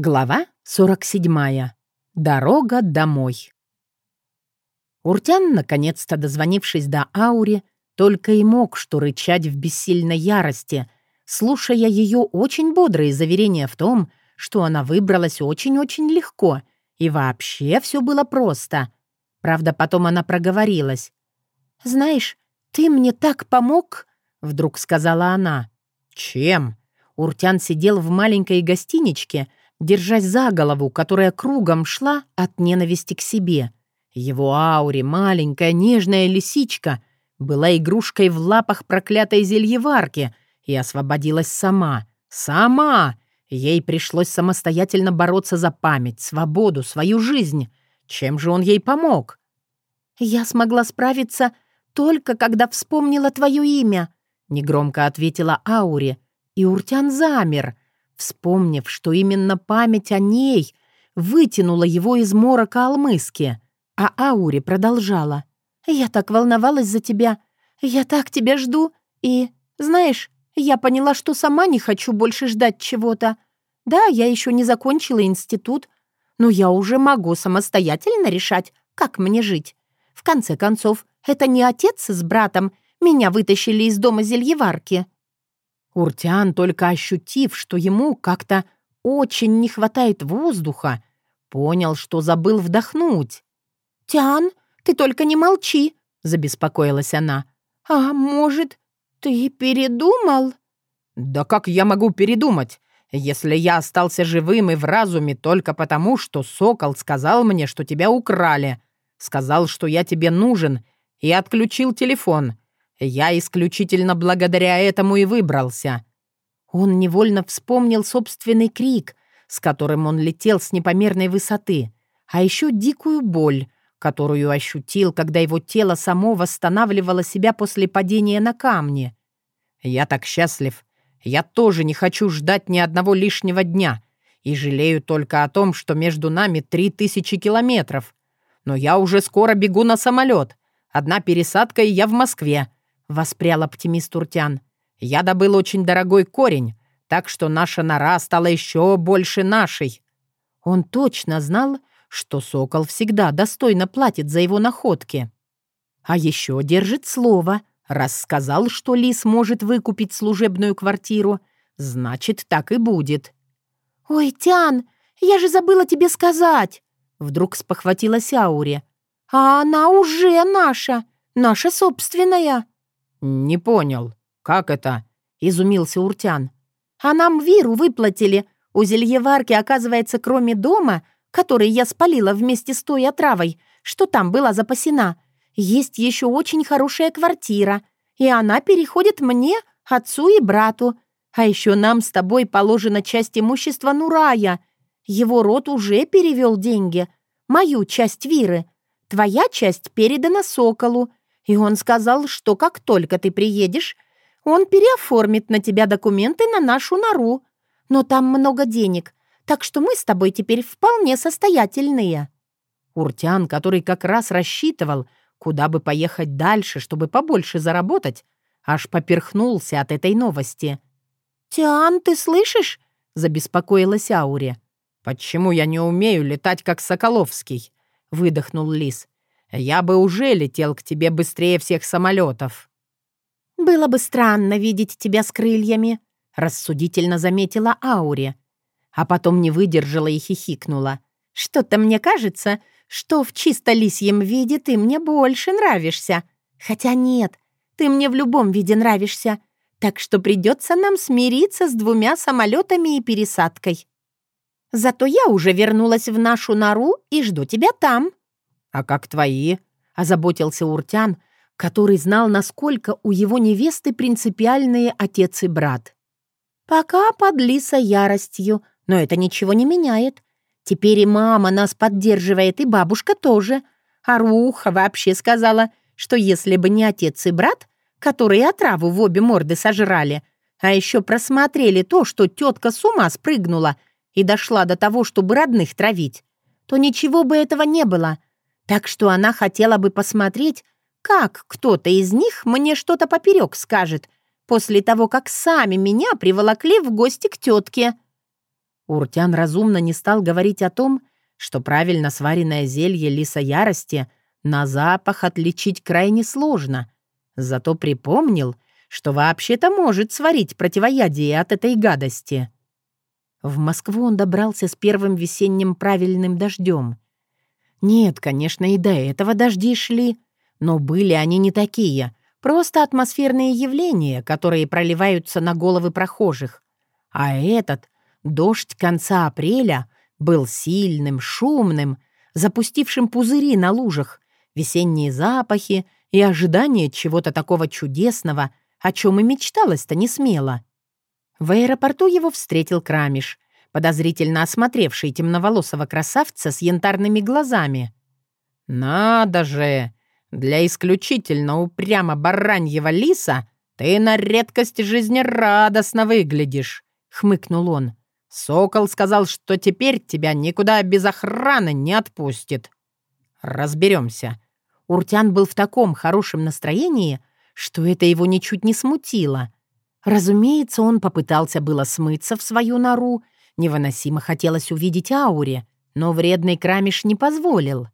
Глава 47. Дорога домой. Уртян, наконец-то дозвонившись до Аури, только и мог что рычать в бессильной ярости, слушая ее очень бодрые заверения в том, что она выбралась очень-очень легко, и вообще все было просто. Правда, потом она проговорилась. «Знаешь, ты мне так помог», — вдруг сказала она. «Чем?» Уртян сидел в маленькой гостиничке, держась за голову, которая кругом шла от ненависти к себе. Его ауре, маленькая нежная лисичка, была игрушкой в лапах проклятой зельеварки и освободилась сама. Сама! Ей пришлось самостоятельно бороться за память, свободу, свою жизнь. Чем же он ей помог? «Я смогла справиться только когда вспомнила твое имя», — негромко ответила Ауре, и Уртян замер — вспомнив, что именно память о ней вытянула его из морока Алмыски. А Аури продолжала. «Я так волновалась за тебя. Я так тебя жду. И, знаешь, я поняла, что сама не хочу больше ждать чего-то. Да, я еще не закончила институт, но я уже могу самостоятельно решать, как мне жить. В конце концов, это не отец с братом меня вытащили из дома зельеварки». Уртиан, только ощутив, что ему как-то очень не хватает воздуха, понял, что забыл вдохнуть. «Тиан, ты только не молчи!» — забеспокоилась она. «А может, ты передумал?» «Да как я могу передумать, если я остался живым и в разуме только потому, что Сокол сказал мне, что тебя украли, сказал, что я тебе нужен, и отключил телефон. Я исключительно благодаря этому и выбрался». Он невольно вспомнил собственный крик, с которым он летел с непомерной высоты, а еще дикую боль, которую ощутил, когда его тело само восстанавливало себя после падения на камни. «Я так счастлив. Я тоже не хочу ждать ни одного лишнего дня и жалею только о том, что между нами три тысячи километров. Но я уже скоро бегу на самолет. Одна пересадка, и я в Москве. — воспрял оптимист Уртян. «Я добыл очень дорогой корень, так что наша нора стала еще больше нашей». Он точно знал, что сокол всегда достойно платит за его находки. А еще держит слово. Раз сказал, что лис может выкупить служебную квартиру, значит, так и будет. «Ой, Тян, я же забыла тебе сказать!» Вдруг спохватилась Ауре. «А она уже наша, наша собственная!» «Не понял. Как это?» — изумился Уртян. «А нам виру выплатили. У зельеварки, оказывается, кроме дома, который я спалила вместе с той отравой, что там была запасена, есть еще очень хорошая квартира, и она переходит мне, отцу и брату. А еще нам с тобой положена часть имущества Нурая. Его род уже перевел деньги. Мою часть Виры. Твоя часть передана Соколу. И он сказал, что как только ты приедешь, он переоформит на тебя документы на нашу нору. Но там много денег, так что мы с тобой теперь вполне состоятельные». Уртян, который как раз рассчитывал, куда бы поехать дальше, чтобы побольше заработать, аж поперхнулся от этой новости. «Тиан, ты слышишь?» — забеспокоилась Ауре. «Почему я не умею летать, как Соколовский?» — выдохнул Лис. Я бы уже летел к тебе быстрее всех самолетов. «Было бы странно видеть тебя с крыльями», — рассудительно заметила Ауре. А потом не выдержала и хихикнула. «Что-то мне кажется, что в чисто лисьем виде ты мне больше нравишься. Хотя нет, ты мне в любом виде нравишься, так что придется нам смириться с двумя самолетами и пересадкой. Зато я уже вернулась в нашу нору и жду тебя там». «А как твои?» — озаботился Уртян, который знал, насколько у его невесты принципиальные отец и брат. «Пока под Лиса яростью, но это ничего не меняет. Теперь и мама нас поддерживает, и бабушка тоже. А Руха вообще сказала, что если бы не отец и брат, которые отраву в обе морды сожрали, а еще просмотрели то, что тетка с ума спрыгнула и дошла до того, чтобы родных травить, то ничего бы этого не было. Так что она хотела бы посмотреть, как кто-то из них мне что-то поперек скажет, после того, как сами меня приволокли в гости к тетке. Уртян разумно не стал говорить о том, что правильно сваренное зелье лиса ярости на запах отличить крайне сложно. Зато припомнил, что вообще-то может сварить противоядие от этой гадости. В Москву он добрался с первым весенним правильным дождем. Нет, конечно, и до этого дожди шли, но были они не такие, просто атмосферные явления, которые проливаются на головы прохожих. А этот, дождь конца апреля, был сильным, шумным, запустившим пузыри на лужах, весенние запахи и ожидание чего-то такого чудесного, о чем и мечталось-то не смело. В аэропорту его встретил Крамиш, подозрительно осмотревший темноволосого красавца с янтарными глазами. «Надо же! Для исключительно упрямо бараньего лиса ты на редкость жизнерадостно выглядишь», — хмыкнул он. «Сокол сказал, что теперь тебя никуда без охраны не отпустит». «Разберемся». Уртян был в таком хорошем настроении, что это его ничуть не смутило. Разумеется, он попытался было смыться в свою нору, невыносимо хотелось увидеть Ауре, но вредный Крамиш не позволил.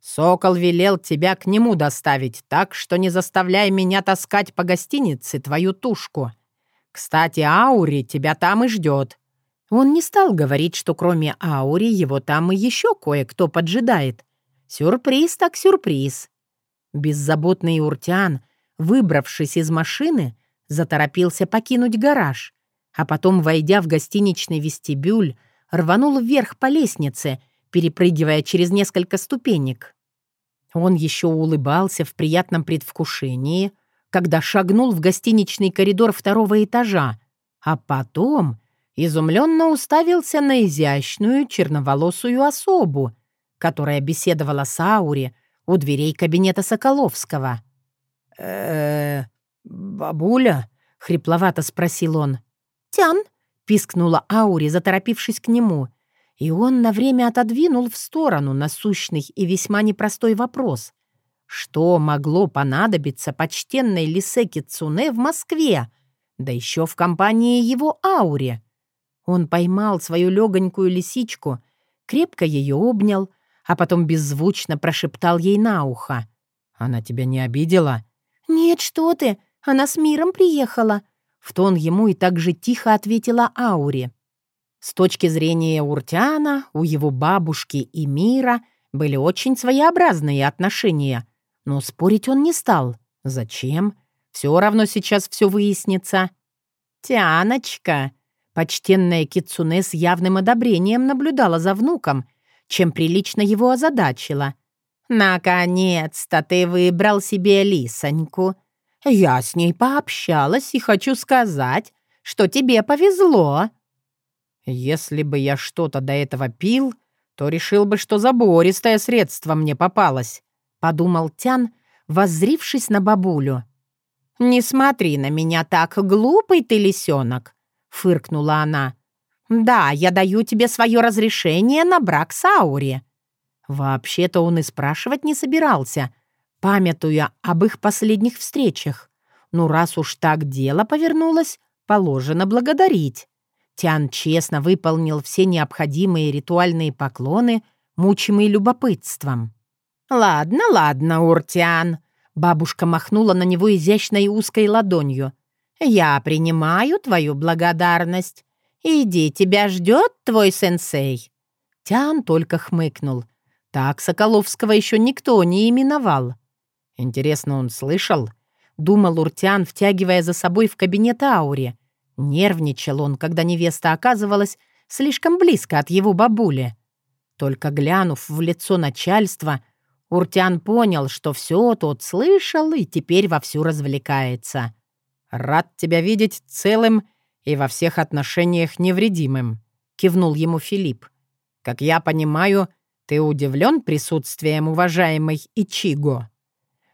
«Сокол велел тебя к нему доставить, так что не заставляй меня таскать по гостинице твою тушку. Кстати, Аури тебя там и ждет». Он не стал говорить, что кроме Аури его там и еще кое-кто поджидает. Сюрприз так сюрприз. Беззаботный Уртян выбравшись из машины, заторопился покинуть гараж, а потом, войдя в гостиничный вестибюль, рванул вверх по лестнице, перепрыгивая через несколько ступенек. Он еще улыбался в приятном предвкушении, когда шагнул в гостиничный коридор второго этажа, а потом изумленно уставился на изящную черноволосую особу, которая беседовала с Аури у дверей кабинета Соколовского э бабуля?» — хрипловато спросил он. «Тян?» — пискнула Аури, заторопившись к нему. И он на время отодвинул в сторону насущный и весьма непростой вопрос. Что могло понадобиться почтенной Лисеке Цуне в Москве, да еще в компании его Аури? Он поймал свою легонькую лисичку, крепко ее обнял, а потом беззвучно прошептал ей на ухо. «Она тебя не обидела?» «Нет, что ты! Она с миром приехала!» В тон ему и так же тихо ответила Аури. С точки зрения Уртиана, у его бабушки и мира были очень своеобразные отношения. Но спорить он не стал. Зачем? Все равно сейчас все выяснится. «Тяночка!» Почтенная Кицуне с явным одобрением наблюдала за внуком, чем прилично его озадачила — «Наконец-то ты выбрал себе лисоньку. Я с ней пообщалась и хочу сказать, что тебе повезло». «Если бы я что-то до этого пил, то решил бы, что забористое средство мне попалось», — подумал Тян, воззрившись на бабулю. «Не смотри на меня так, глупый ты лисенок», — фыркнула она. «Да, я даю тебе свое разрешение на брак с Аури. Вообще-то он и спрашивать не собирался, памятуя об их последних встречах. Ну, раз уж так дело повернулось, положено благодарить. Тян честно выполнил все необходимые ритуальные поклоны, мучимые любопытством. «Ладно, ладно, Уртян», — бабушка махнула на него изящной узкой ладонью. «Я принимаю твою благодарность. Иди, тебя ждет твой сенсей». Тян только хмыкнул — так Соколовского еще никто не именовал. Интересно, он слышал? Думал Уртян, втягивая за собой в кабинет Аури. Нервничал он, когда невеста оказывалась слишком близко от его бабули. Только глянув в лицо начальства, Уртян понял, что все тот слышал и теперь вовсю развлекается. «Рад тебя видеть целым и во всех отношениях невредимым», — кивнул ему Филипп. «Как я понимаю, «Ты удивлен присутствием уважаемой Ичиго?»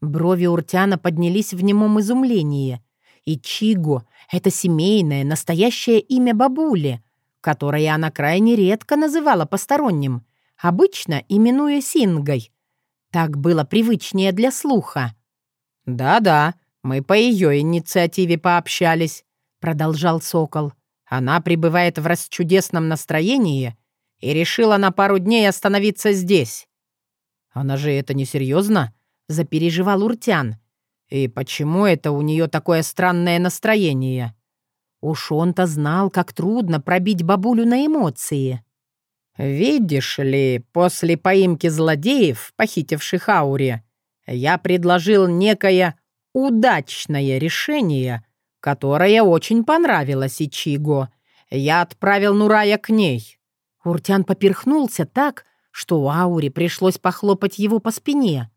Брови Уртяна поднялись в немом изумлении. Ичиго — это семейное, настоящее имя бабули, которое она крайне редко называла посторонним, обычно именуя Сингой. Так было привычнее для слуха. «Да-да, мы по ее инициативе пообщались», — продолжал Сокол. Она пребывает в расчудесном настроении и решила на пару дней остановиться здесь. Она же это несерьезно? Запереживал Уртян. И почему это у нее такое странное настроение? Уж он-то знал, как трудно пробить бабулю на эмоции. «Видишь ли, после поимки злодеев, похитивших Ауре, я предложил некое удачное решение, которое очень понравилось Ичиго. Я отправил Нурая к ней». Уртян поперхнулся так, что Ауре пришлось похлопать его по спине.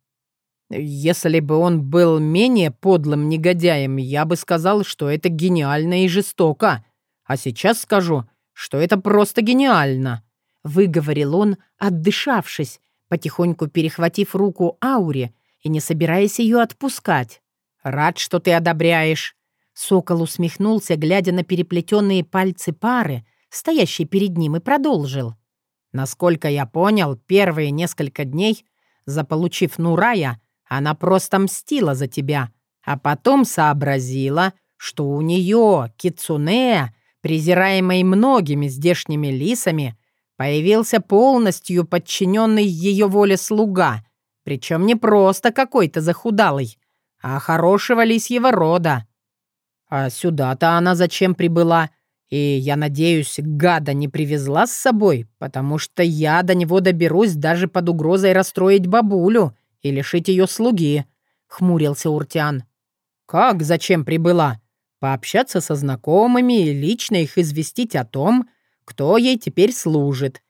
Если бы он был менее подлым негодяем, я бы сказал, что это гениально и жестоко. А сейчас скажу, что это просто гениально», — выговорил он, отдышавшись, потихоньку перехватив руку Ауре и не собираясь ее отпускать. «Рад, что ты одобряешь». Сокол усмехнулся, глядя на переплетенные пальцы пары, стоящей перед ним, и продолжил. «Насколько я понял, первые несколько дней, заполучив Нурая, она просто мстила за тебя, а потом сообразила, что у нее, Кицуне, презираемой многими здешними лисами, появился полностью подчиненный ее воле слуга, причем не просто какой-то захудалый, а хорошего лисьего рода. А сюда-то она зачем прибыла? И, я надеюсь, гада не привезла с собой, потому что я до него доберусь даже под угрозой расстроить бабулю и лишить ее слуги», — хмурился Уртян. «Как зачем прибыла? Пообщаться со знакомыми и лично их известить о том, кто ей теперь служит.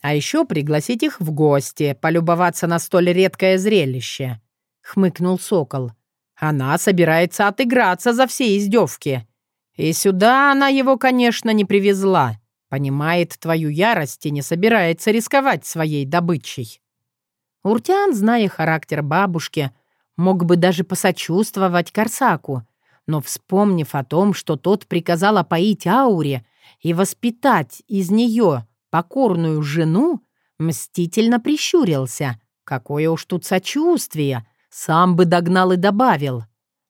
А еще пригласить их в гости, полюбоваться на столь редкое зрелище», — хмыкнул Сокол. «Она собирается отыграться за все издевки. И сюда она его, конечно, не привезла. Понимает твою ярость и не собирается рисковать своей добычей». Уртян, зная характер бабушки, мог бы даже посочувствовать Корсаку, но, вспомнив о том, что тот приказал опоить Ауре и воспитать из нее покорную жену, мстительно прищурился. Какое уж тут сочувствие! Сам бы догнал и добавил.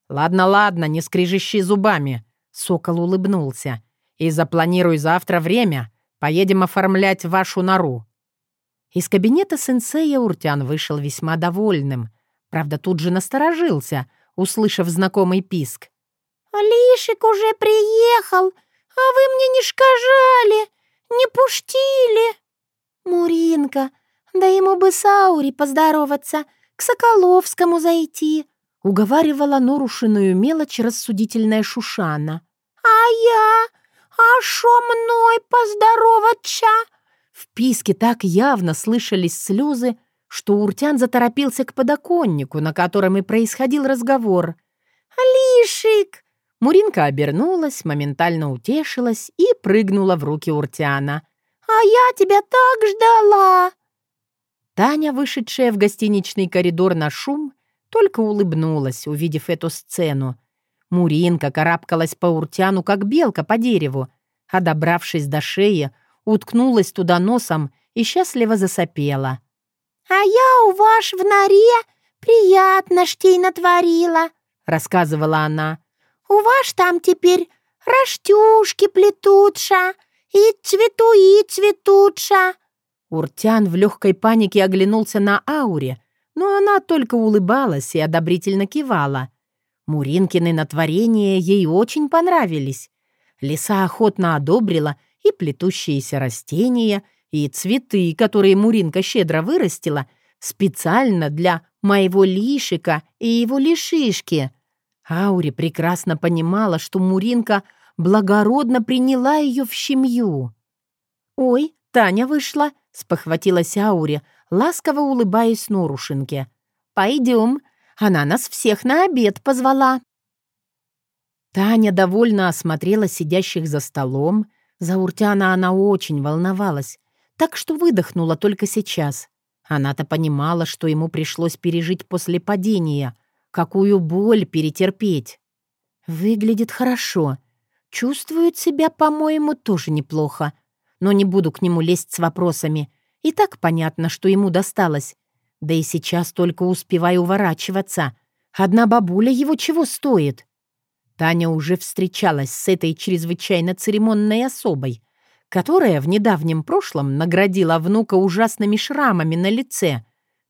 «Ладно, ладно, не скрежещи зубами», — Сокол улыбнулся. «И запланируй завтра время. Поедем оформлять вашу нору. Из кабинета сенсея Уртян вышел весьма довольным. Правда, тут же насторожился, услышав знакомый писк. «Лишик уже приехал, а вы мне не шкажали, не пуштили!» «Муринка, да ему бы с Аури поздороваться, к Соколовскому зайти!» уговаривала нарушенную мелочь рассудительная Шушана. «А я? А шо мной поздороваться?» В писке так явно слышались слезы, что Уртян заторопился к подоконнику, на котором и происходил разговор. «Лишик!» Муринка обернулась, моментально утешилась и прыгнула в руки Уртяна. «А я тебя так ждала!» Таня, вышедшая в гостиничный коридор на шум, только улыбнулась, увидев эту сцену. Муринка карабкалась по Уртяну, как белка по дереву, а, добравшись до шеи, уткнулась туда носом и счастливо засопела. «А я у ваш в норе приятно штей натворила», — рассказывала она. «У ваш там теперь раштюшки плетутша, и цвету, и цветутша». Уртян в легкой панике оглянулся на Ауре, но она только улыбалась и одобрительно кивала. Муринкины натворения ей очень понравились. Лиса охотно одобрила — и плетущиеся растения, и цветы, которые Муринка щедро вырастила, специально для моего лишика и его лишишки. Аури прекрасно понимала, что Муринка благородно приняла ее в семью. «Ой, Таня вышла», — спохватилась Аури, ласково улыбаясь Норушинке. «Пойдем, она нас всех на обед позвала». Таня довольно осмотрела сидящих за столом, за Уртяна она очень волновалась, так что выдохнула только сейчас. Она-то понимала, что ему пришлось пережить после падения, какую боль перетерпеть. Выглядит хорошо. Чувствует себя, по-моему, тоже неплохо. Но не буду к нему лезть с вопросами. И так понятно, что ему досталось. Да и сейчас только успеваю уворачиваться. Одна бабуля его чего стоит? Таня уже встречалась с этой чрезвычайно церемонной особой, которая в недавнем прошлом наградила внука ужасными шрамами на лице,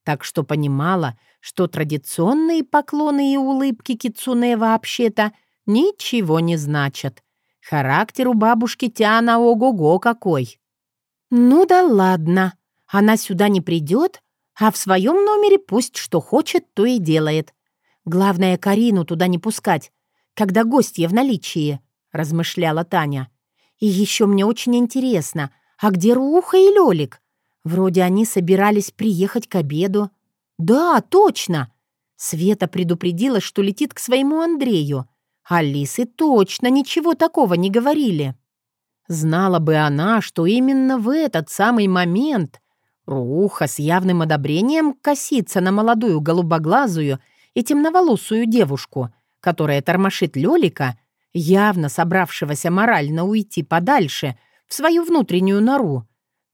так что понимала, что традиционные поклоны и улыбки Кицуне вообще-то ничего не значат. Характер у бабушки Тиана ого-го какой. «Ну да ладно, она сюда не придет, а в своем номере пусть что хочет, то и делает. Главное, Карину туда не пускать, когда гостья в наличии», — размышляла Таня. «И еще мне очень интересно, а где Руха и Лёлик? Вроде они собирались приехать к обеду». «Да, точно!» Света предупредила, что летит к своему Андрею. Алисы точно ничего такого не говорили. Знала бы она, что именно в этот самый момент Руха с явным одобрением косится на молодую голубоглазую и темноволосую девушку, которая тормошит Лёлика, явно собравшегося морально уйти подальше в свою внутреннюю нору.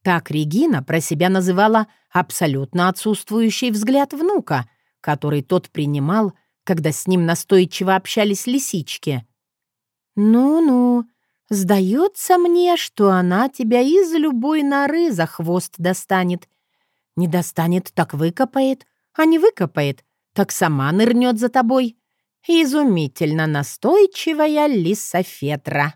Так Регина про себя называла абсолютно отсутствующий взгляд внука, который тот принимал, когда с ним настойчиво общались лисички. «Ну-ну, сдается мне, что она тебя из любой норы за хвост достанет. Не достанет, так выкопает, а не выкопает, так сама нырнет за тобой. Изумительно настойчивая лисофетра».